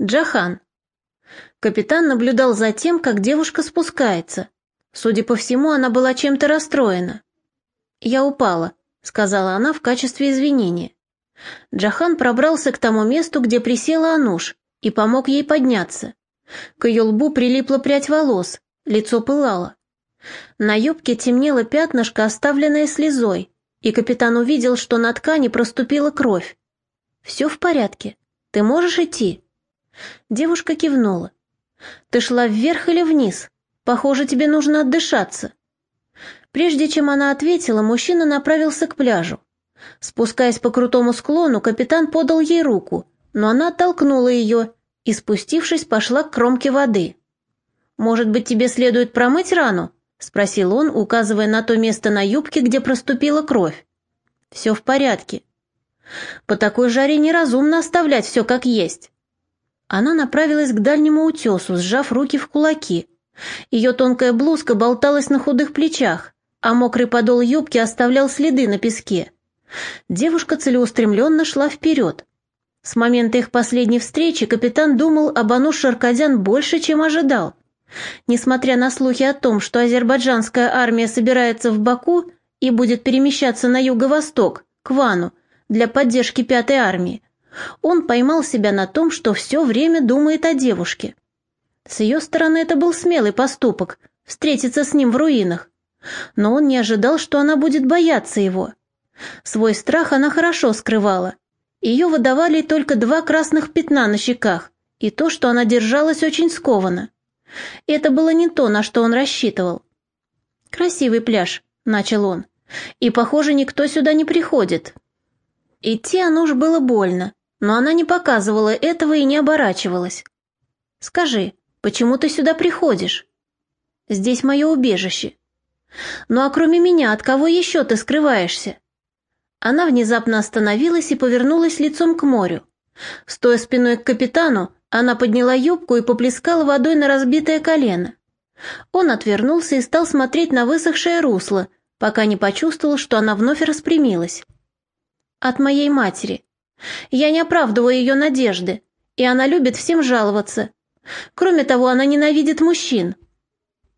Джахан. Капитан наблюдал за тем, как девушка спускается. Судя по всему, она была чем-то расстроена. «Я упала», — сказала она в качестве извинения. Джахан пробрался к тому месту, где присела Ануш, и помог ей подняться. К ее лбу прилипла прядь волос, лицо пылало. На юбке темнело пятнышко, оставленное слезой, и капитан увидел, что на ткани проступила кровь. «Все в порядке. Ты можешь идти?» Девушка кивнула. «Ты шла вверх или вниз? Похоже, тебе нужно отдышаться». Прежде чем она ответила, мужчина направился к пляжу. Спускаясь по крутому склону, капитан подал ей руку, но она оттолкнула ее и, спустившись, пошла к кромке воды. «Может быть, тебе следует промыть рану?» — спросил он, указывая на то место на юбке, где проступила кровь. «Все в порядке. По такой жаре неразумно оставлять все как есть. Она направилась к дальнему утесу, сжав руки в кулаки. Ее тонкая блузка болталась на худых плечах, а мокрый подол юбки оставлял следы на песке. Девушка целеустремленно шла вперед. С момента их последней встречи капитан думал об Ануш Шаркадян больше, чем ожидал. Несмотря на слухи о том, что азербайджанская армия собирается в Баку и будет перемещаться на юго-восток, к Вану, для поддержки пятой армии, он поймал себя на том, что все время думает о девушке. С ее стороны это был смелый поступок — встретиться с ним в руинах. Но он не ожидал, что она будет бояться его. Свой страх она хорошо скрывала. Ее выдавали только два красных пятна на щеках и то, что она держалась очень скованно. Это было не то, на что он рассчитывал. «Красивый пляж», — начал он, — «и, похоже, никто сюда не приходит». Идти оно уж было больно, но она не показывала этого и не оборачивалась. «Скажи, почему ты сюда приходишь?» «Здесь мое убежище». «Ну а кроме меня, от кого еще ты скрываешься?» Она внезапно остановилась и повернулась лицом к морю. Стоя спиной к капитану, она подняла юбку и поплескала водой на разбитое колено. Он отвернулся и стал смотреть на высохшее русло, пока не почувствовал, что она вновь распрямилась. «От моей матери», я не оправдываю ее надежды, и она любит всем жаловаться. Кроме того, она ненавидит мужчин.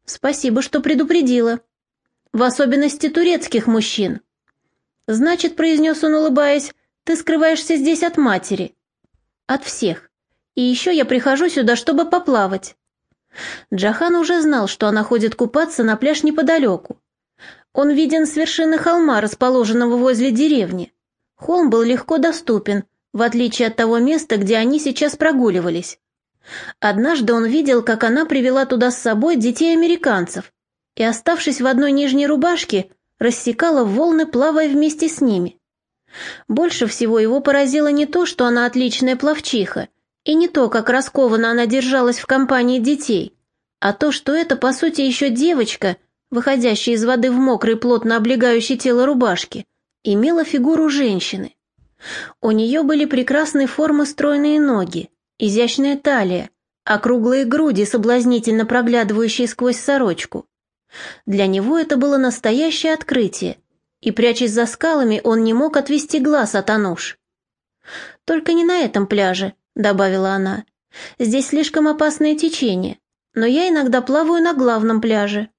Спасибо, что предупредила. В особенности турецких мужчин. Значит, произнес он, улыбаясь, ты скрываешься здесь от матери. От всех. И еще я прихожу сюда, чтобы поплавать. Джахан уже знал, что она ходит купаться на пляж неподалеку. Он виден с вершины холма, расположенного возле деревни. Холм был легко доступен, в отличие от того места, где они сейчас прогуливались. Однажды он видел, как она привела туда с собой детей-американцев и, оставшись в одной нижней рубашке, рассекала волны, плавая вместе с ними. Больше всего его поразило не то, что она отличная пловчиха, и не то, как раскованно она держалась в компании детей, а то, что это, по сути, еще девочка, выходящая из воды в мокрый, плотно облегающий тело рубашки, имела фигуру женщины. У нее были прекрасной формы стройные ноги, изящная талия, округлые груди, соблазнительно проглядывающие сквозь сорочку. Для него это было настоящее открытие, и, прячась за скалами, он не мог отвести глаз от Ануш. «Только не на этом пляже», — добавила она. «Здесь слишком опасное течение, но я иногда плаваю на главном пляже».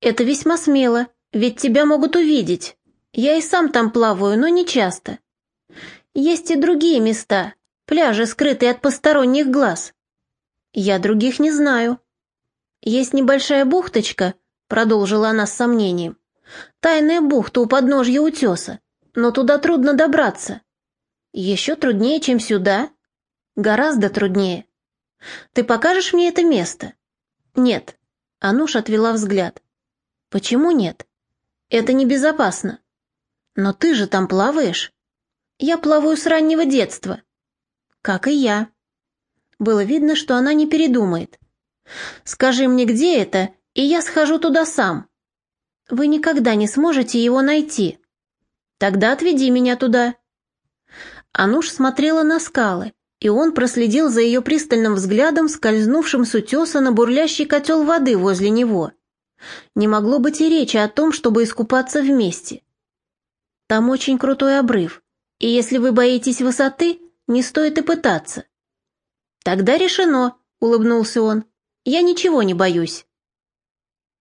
«Это весьма смело, ведь тебя могут увидеть». Я и сам там плаваю, но не часто. Есть и другие места, пляжи, скрытые от посторонних глаз. Я других не знаю. Есть небольшая бухточка, продолжила она с сомнением. Тайная бухта у подножья утеса, но туда трудно добраться. Еще труднее, чем сюда. Гораздо труднее. Ты покажешь мне это место? Нет. Ануш отвела взгляд. Почему нет? Это небезопасно. Но ты же там плаваешь. Я плаваю с раннего детства. Как и я. Было видно, что она не передумает. Скажи мне, где это, и я схожу туда сам. Вы никогда не сможете его найти. Тогда отведи меня туда. Ануш смотрела на скалы, и он проследил за ее пристальным взглядом, скользнувшим с утеса на бурлящий котел воды возле него. Не могло быть и речи о том, чтобы искупаться вместе. Там очень крутой обрыв, и если вы боитесь высоты, не стоит и пытаться. «Тогда решено», — улыбнулся он. «Я ничего не боюсь».